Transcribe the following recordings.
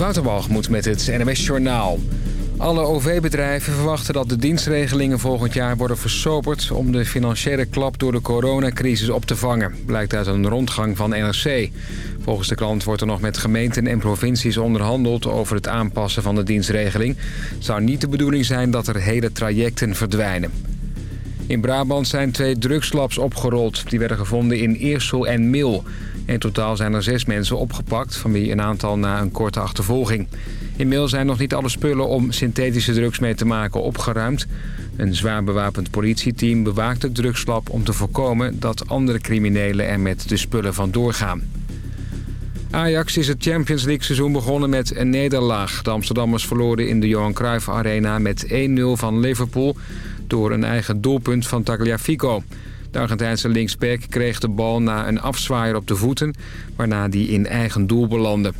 Waterwalgemoed met het NMS Journaal. Alle OV-bedrijven verwachten dat de dienstregelingen volgend jaar worden versoberd... om de financiële klap door de coronacrisis op te vangen, blijkt uit een rondgang van NRC. Volgens de klant wordt er nog met gemeenten en provincies onderhandeld over het aanpassen van de dienstregeling. Het zou niet de bedoeling zijn dat er hele trajecten verdwijnen. In Brabant zijn twee drugslabs opgerold. Die werden gevonden in Eersel en Mil. In totaal zijn er zes mensen opgepakt, van wie een aantal na een korte achtervolging. In Mil zijn nog niet alle spullen om synthetische drugs mee te maken opgeruimd. Een zwaar bewapend politieteam bewaakt het drugslab om te voorkomen dat andere criminelen er met de spullen van doorgaan. Ajax is het Champions League seizoen begonnen met een nederlaag. De Amsterdammers verloren in de Johan Cruijff Arena met 1-0 van Liverpool... door een eigen doelpunt van Tagliafico. De Argentijnse linksback kreeg de bal na een afzwaaier op de voeten... waarna die in eigen doel belandde.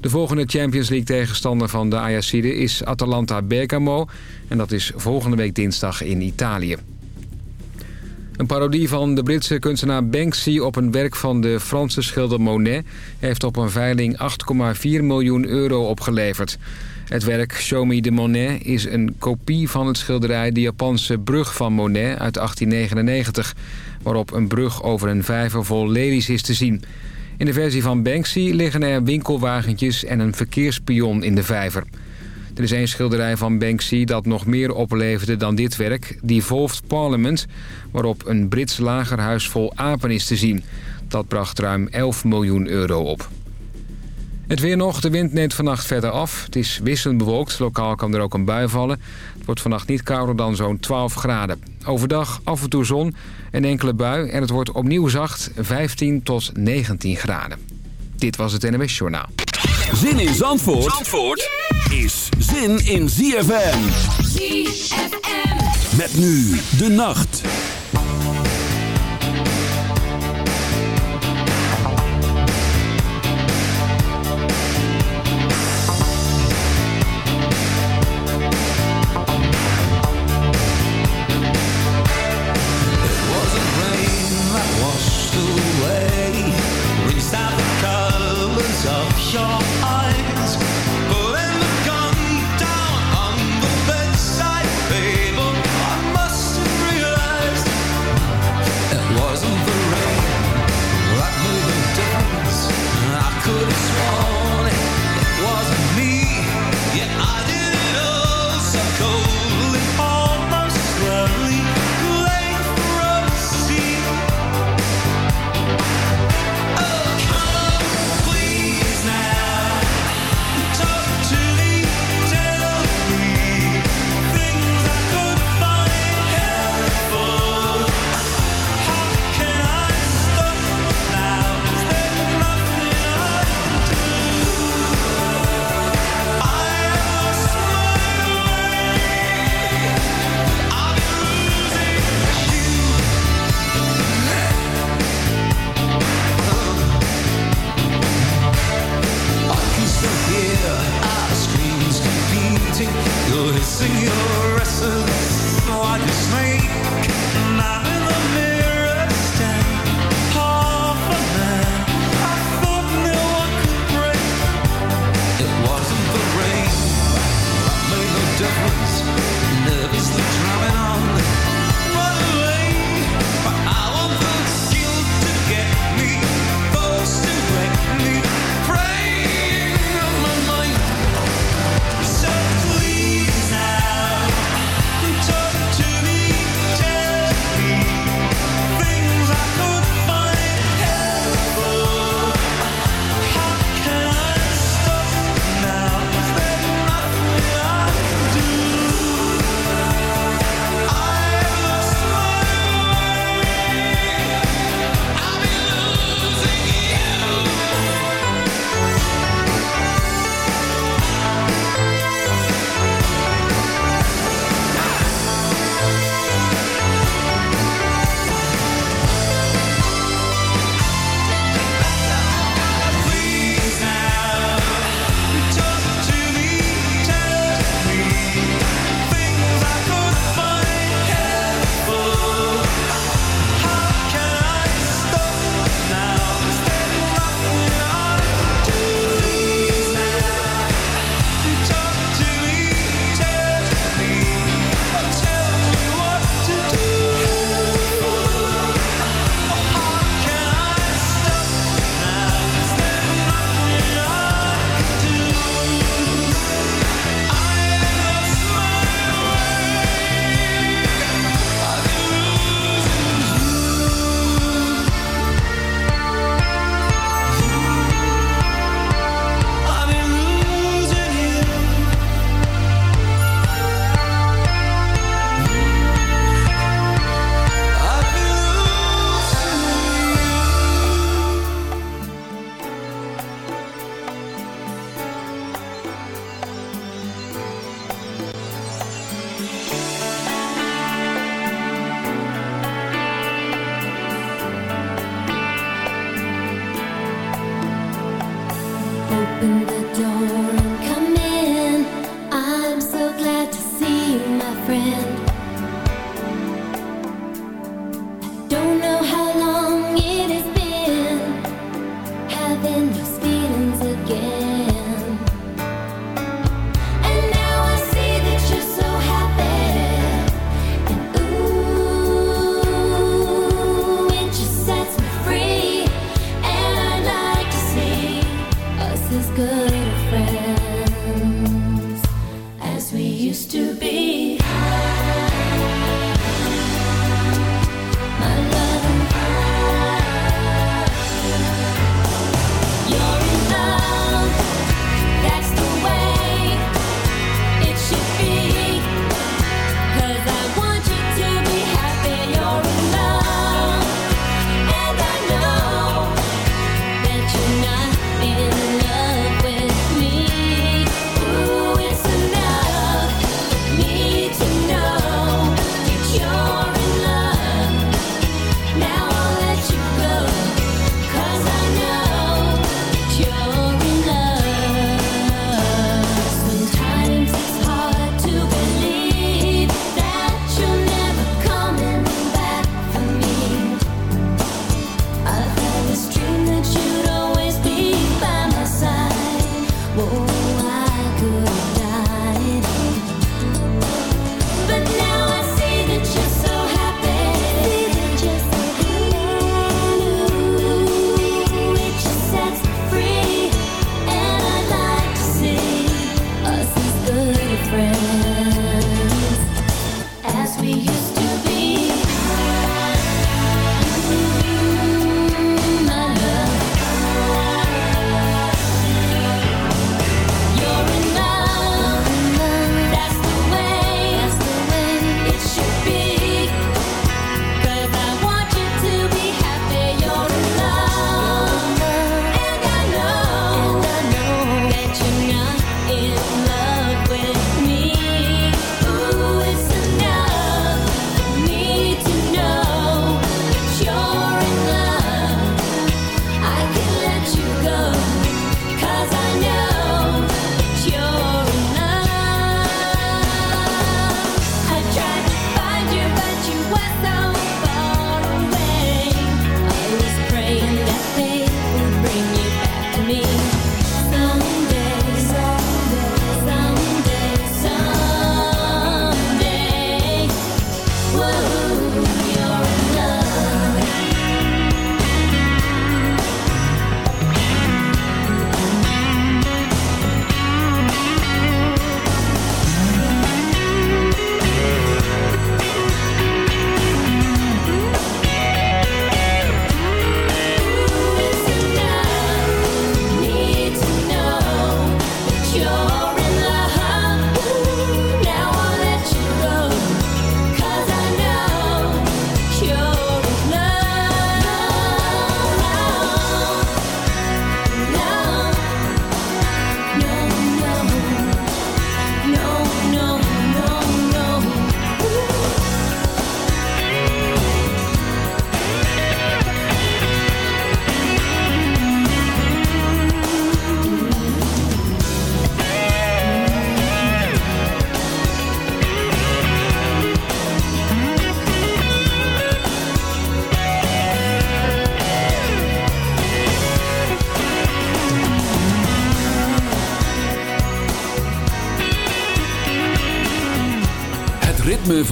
De volgende Champions League tegenstander van de Ajaxide is Atalanta Bergamo... en dat is volgende week dinsdag in Italië. Een parodie van de Britse kunstenaar Banksy op een werk van de Franse schilder Monet... heeft op een veiling 8,4 miljoen euro opgeleverd. Het werk Show Me the Monet is een kopie van het schilderij De Japanse Brug van Monet uit 1899... waarop een brug over een vijver vol lelies is te zien. In de versie van Banksy liggen er winkelwagentjes en een verkeerspion in de vijver... Er is één schilderij van Banksy dat nog meer opleverde dan dit werk. Devolved Parliament, waarop een Brits lagerhuis vol apen is te zien. Dat bracht ruim 11 miljoen euro op. Het weer nog. De wind neemt vannacht verder af. Het is wisselend bewolkt. Lokaal kan er ook een bui vallen. Het wordt vannacht niet kouder dan zo'n 12 graden. Overdag af en toe zon, een enkele bui en het wordt opnieuw zacht 15 tot 19 graden. Dit was het NMS Journaal. Zin in Zandvoort, Zandvoort is zin in ZFM. ZFM. Met nu de nacht.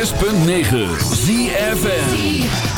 106.9 ZFN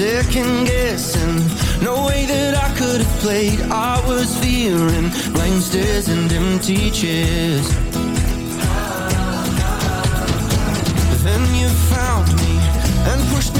second guessing. No way that I could have played. I was fearing blank stares and empty chairs. Then you found me and pushed me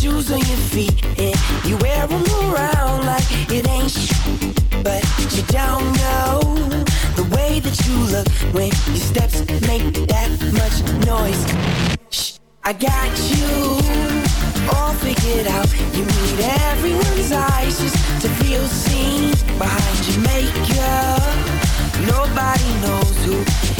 shoes on your feet and you wear them around like it ain't but you don't know the way that you look when your steps make that much noise. Shh, I got you all figured out. You everyone's eyes just to feel seen behind your makeup nobody knows who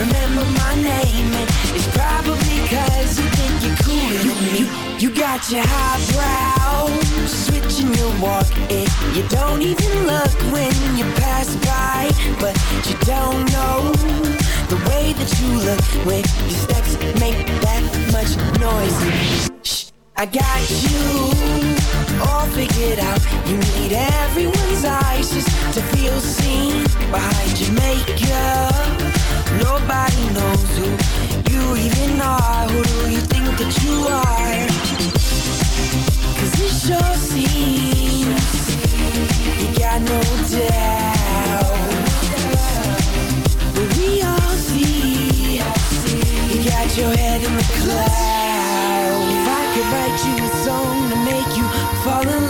remember my name And it's probably cause you think you're cooler than me you got your highbrow, switching your walk, and you don't even look when you pass by. But you don't know the way that you look when your steps make that much noise. Shh, I got you all figured out. You need everyone's eyes just to feel seen behind your makeup. Nobody knows who you even are. Who do you think that you are? it sure seems you got no doubt. But we all see you got your head in the clouds. If I could write you a song to make you fall in love,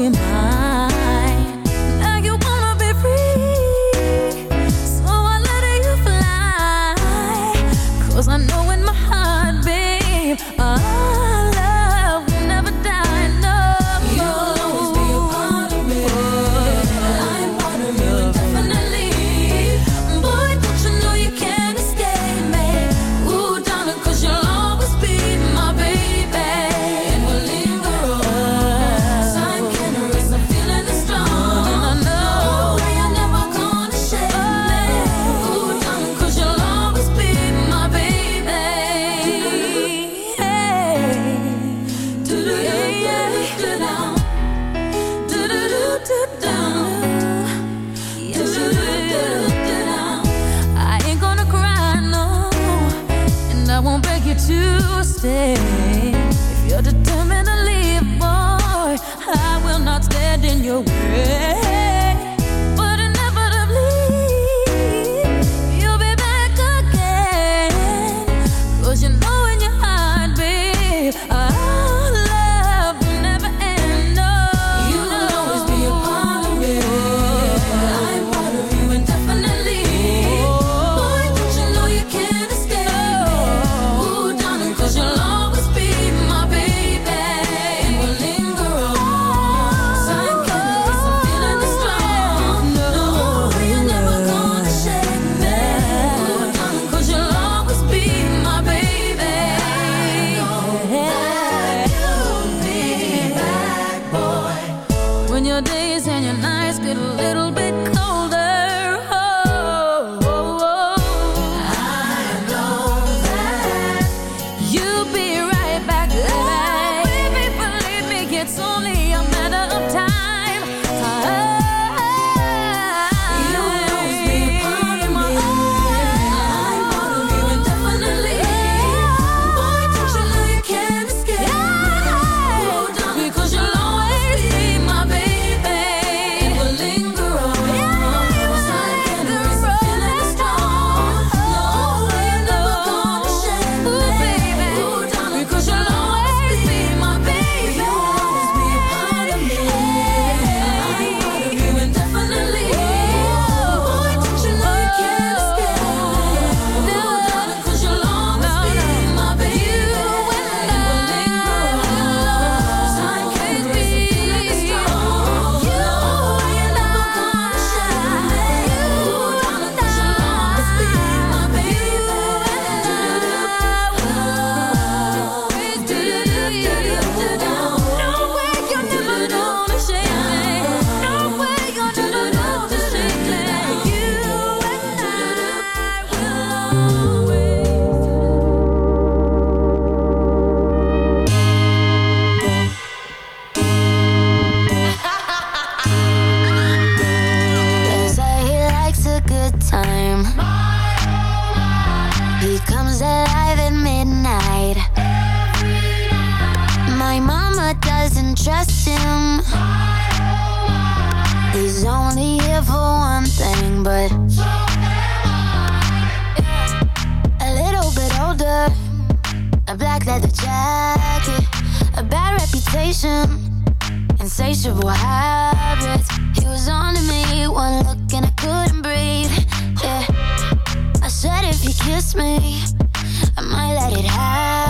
be mine. insatiable habits. He was on to me, one look and I couldn't breathe. Yeah, I said if he kissed me, I might let it happen.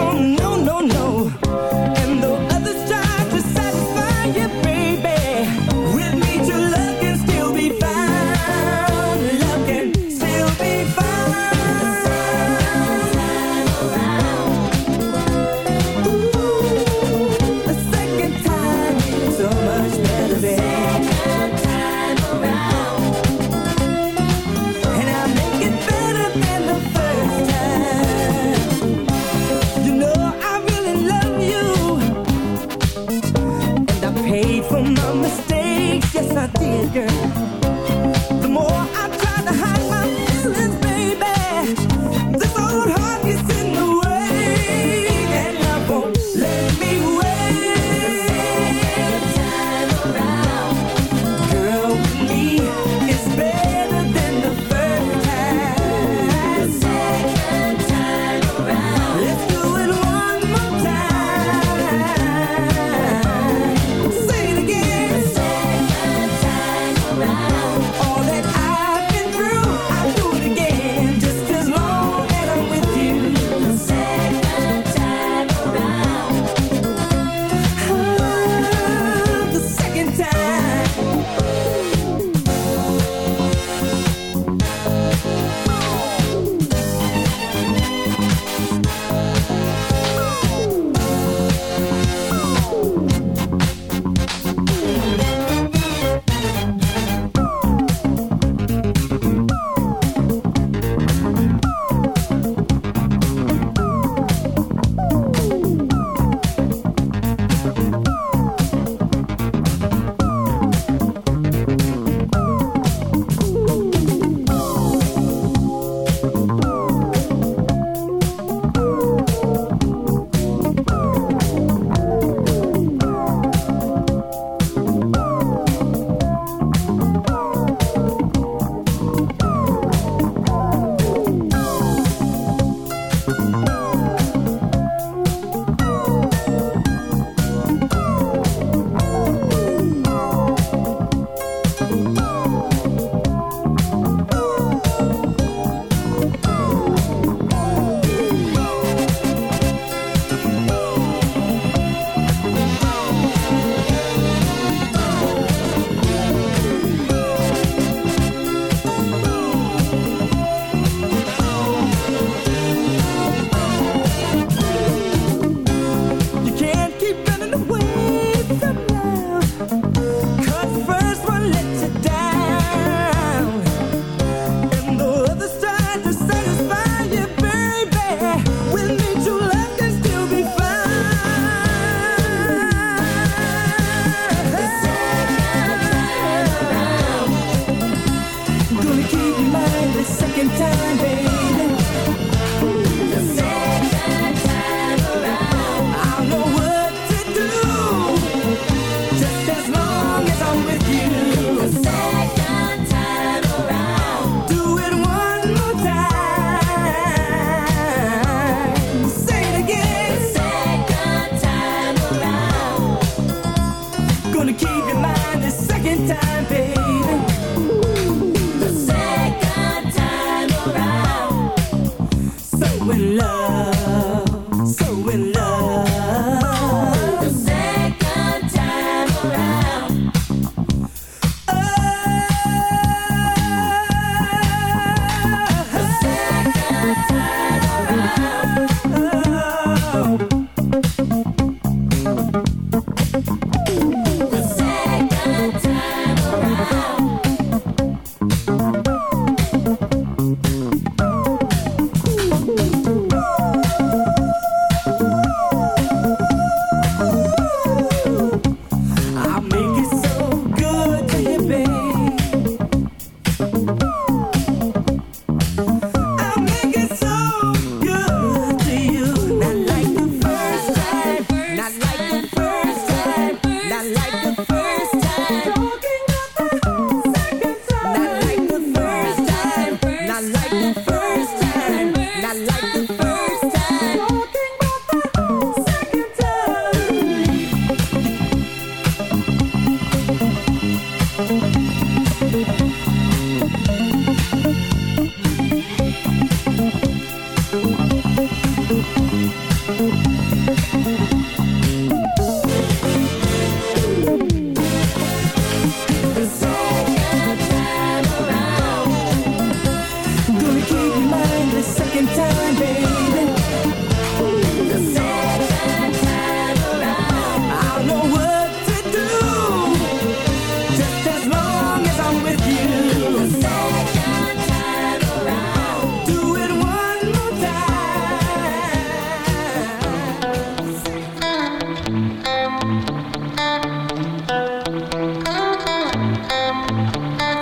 No.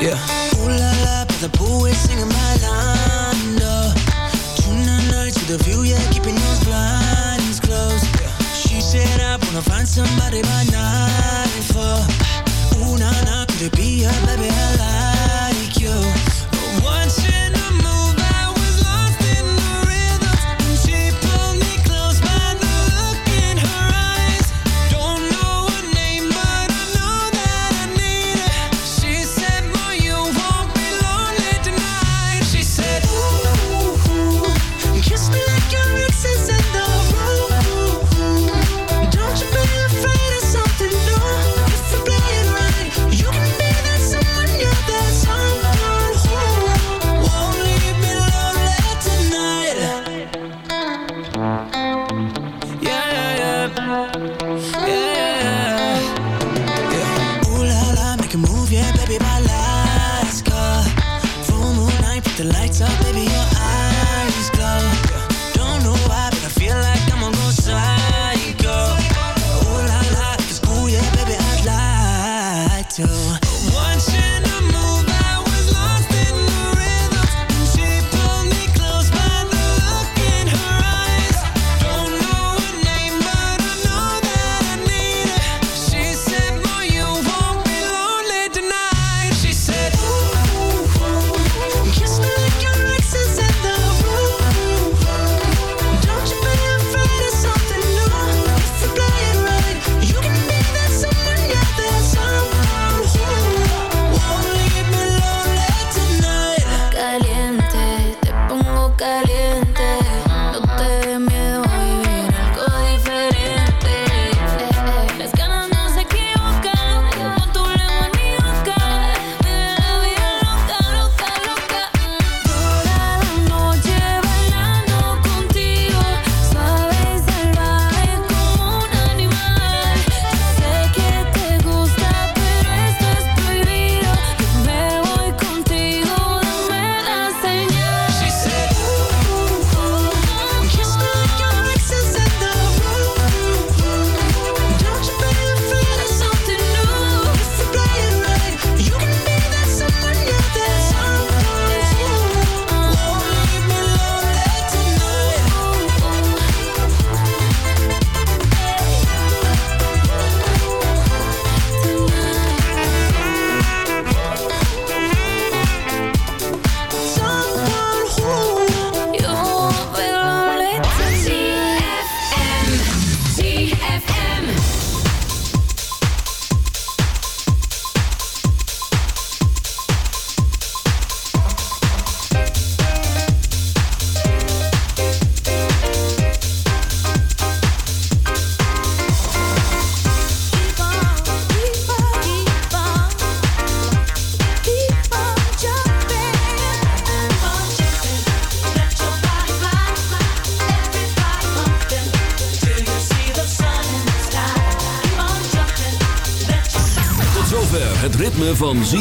Yeah. Ooh la la, by the pool, we're singing tune June night to the view, yeah, keeping those blinds closed. Yeah. She said, I wanna find somebody by nine four. Ooh na na, could it be her, baby, her life?